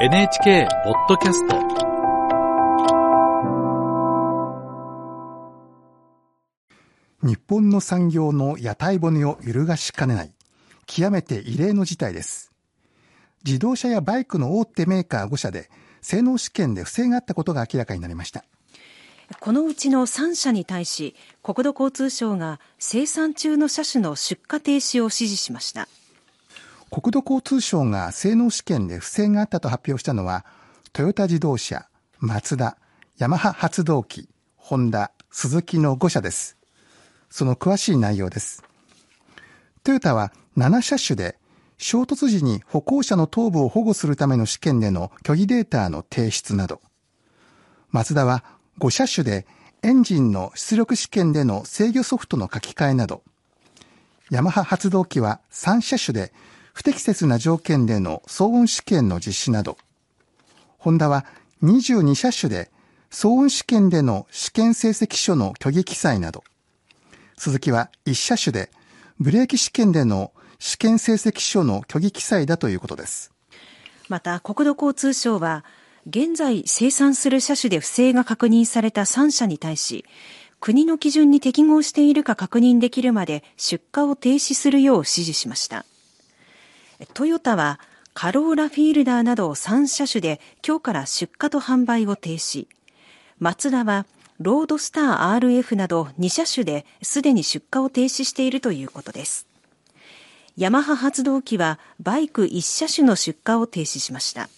NHK ポッドキャスト。日本の産業の屋台骨を揺るがしかねない。極めて異例の事態です。自動車やバイクの大手メーカー5社で性能試験で不正があったことが明らかになりました。このうちの3社に対し国土交通省が生産中の車種の出荷停止を指示しました国土交通省が性能試験で不正があったと発表したのはトヨタ自動車、マツダ、ヤマハ発動機、ホンダ、スズキの5社です。その詳しい内容です。トヨタは7車種で衝突時に歩行者の頭部を保護するための試験での虚偽データの提出など、マツダは5車種でエンジンの出力試験での制御ソフトの書き換えなど、ヤマハ発動機は3車種で不適切な条件での騒音試験の実施など、ホンダは22車種で騒音試験での試験成績書の虚偽記載など、鈴木は1車種でブレーキ試験での試験成績書の虚偽記載だということです。また国土交通省は現在生産する車種で不正が確認された3社に対し国の基準に適合しているか確認できるまで出荷を停止するよう指示しました。トヨタはカローラフィールダーなど3車種で今日から出荷と販売を停止。マツダはロードスター RF など2車種ですでに出荷を停止しているということです。ヤマハ発動機はバイク1車種の出荷を停止しました。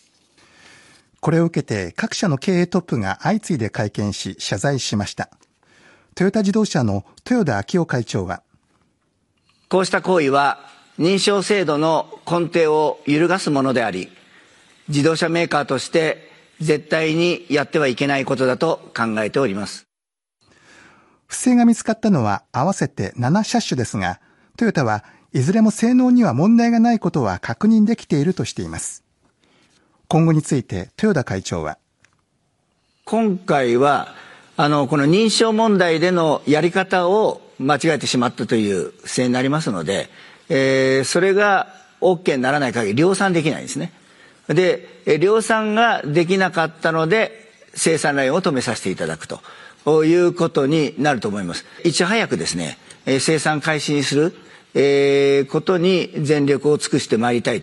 これを受けて各社の経営トップが相次いで会見し謝罪しました。トヨタ自動車の豊田昭夫会長はこうした行為は認証制度の根底を揺るがすものであり自動車メーカーとして絶対にやってはいけないことだと考えております不正が見つかったのは合わせて7車種ですがトヨタはいずれも性能には問題がないことは確認できているとしています。今後について豊田会長は。今回は、あの、この認証問題でのやり方を間違えてしまったという不正になりますので、えー、それが OK にならない限り量産できないんですね。で、量産ができなかったので、生産ラインを止めさせていただくということになると思います。いち早くですね、生産開始にするえー、ことに全力を尽くしてまいりたい。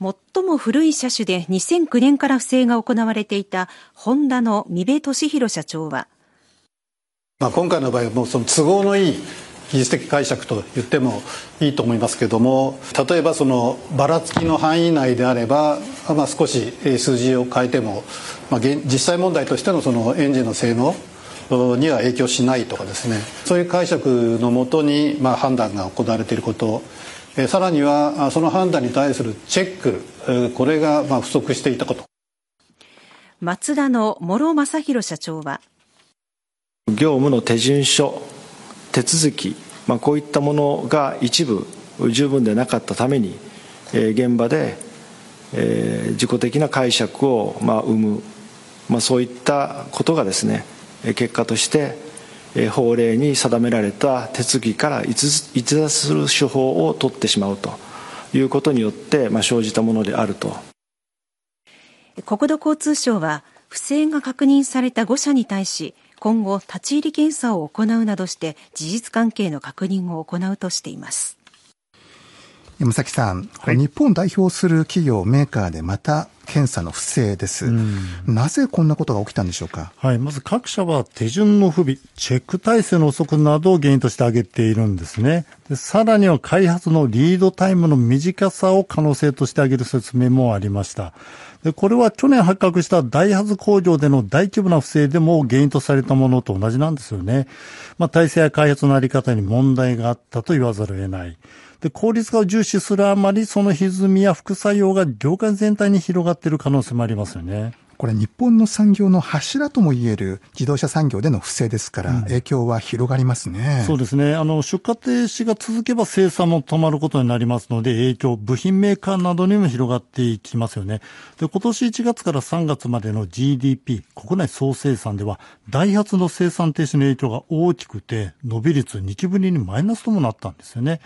最も古い車種で2009年から不正が行われていたホンダの三部俊弘社長は、まあ、今回の場合はもうその都合のいい技術的解釈と言ってもいいと思いますけども例えばそのばらつきの範囲内であれば、まあ、少し数字を変えても、まあ、実際問題としてのそのエンジンの性能には影響しないとかですね。そういう解釈のもとに、まあ、判断が行われていること。さらにはその判断に対するチェックこれがまあ不足していたこと。マツダの諸正弘社長は。業務の手順書手続き、まあ、こういったものが一部十分でなかったために、えー、現場で、えー、自己的な解釈を、まあ、生む、まあ、そういったことがですね結果として法令に定められた手続きから逸脱する手法を取ってしまうということによって、まあ、生じたものであると。国土交通省は不正が確認された5社に対し今後立ち入り検査を行うなどして事実関係の確認を行うとしています山崎さん、はい、日本を代表する企業メーカーでまた検査の不正です。なぜこんなことが起きたんでしょうか？はい。まず各社は手順の不備、チェック体制の遅くなどを原因として挙げているんですね。でさらには開発のリードタイムの短さを可能性として挙げる説明もありました。で、これは去年発覚したダイハツ工場での大規模な不正でも原因とされたものと同じなんですよね。まあ、体制や開発のあり方に問題があったと言わざるを得ない。で、効率化を重視するあまり、その歪みや副作用が業界全体に広がっている可能性もありますよね。これ日本の産業の柱ともいえる自動車産業での不正ですから、影響は広がりますね、うん、そうですね。あの、出荷停止が続けば生産も止まることになりますので、影響、部品メーカーなどにも広がっていきますよね。で、今年1月から3月までの GDP、国内総生産では、ダイハツの生産停止の影響が大きくて、伸び率2期ぶりにマイナスともなったんですよね。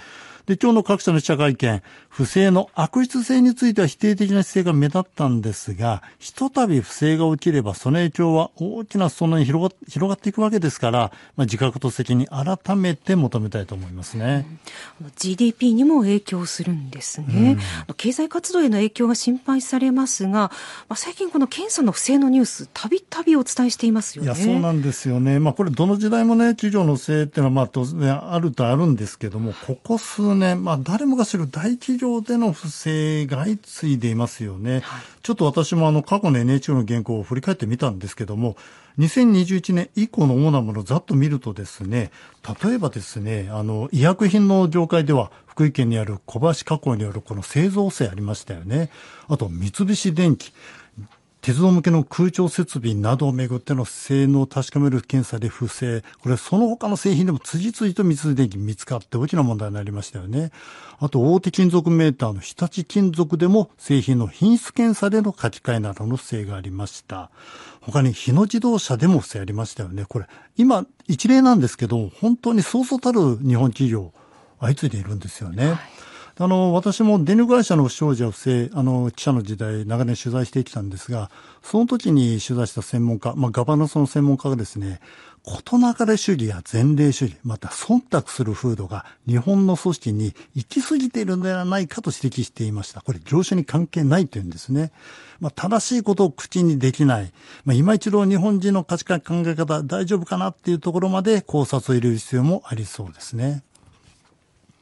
で、今日の各社の記者会見、不正の悪質性については否定的な姿勢が目立ったんですが、ひとたび不正が起きれば、その影響は大きな裾野に広が広がっていくわけですから、まあ、自覚と責任改めて求めたいと思いますね。うん、GDP にも影響するんですね、うん、経済活動への影響が心配されますが、まあ、最近この検査の不正のニュース、たびたびお伝えしていますよね。いや、そうなんですよね。まあ、これどの時代もね、企業の不正っていうのは、まあ、当然あるとあるんですけども、ここ数年、まあ、誰もが知る大企業での不正が相次いでいますよね。はい、ちょっと私もあの、過去の NHK の原稿を振り返ってみたんですけども、2021年以降の主なものをざっと見るとですね、例えばですね、あの、医薬品の業界では、福井県にある小橋加工によるこの製造性ありましたよね。あと、三菱電機。鉄道向けの空調設備などをめぐっての性能を確かめる検査で不正。これその他の製品でも次々と密電機見つかって大きな問題になりましたよね。あと大手金属メーターの日立金属でも製品の品質検査での書き換えなどの不正がありました。他に日野自動車でも不正ありましたよね。これ今一例なんですけど、本当にそうそうたる日本企業相次いでいるんですよね。はいあの、私も電力会社の不祥事や不正、あの、記者の時代、長年取材してきたんですが、その時に取材した専門家、まあ、ガバナンスの専門家がですね、事なかれ主義や前例主義、また忖度する風土が日本の組織に行き過ぎているのではないかと指摘していました。これ業種に関係ないというんですね。まあ、正しいことを口にできない。まあ、今一度日本人の価値観考え方大丈夫かなっていうところまで考察を入れる必要もありそうですね。